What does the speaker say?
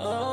Oh.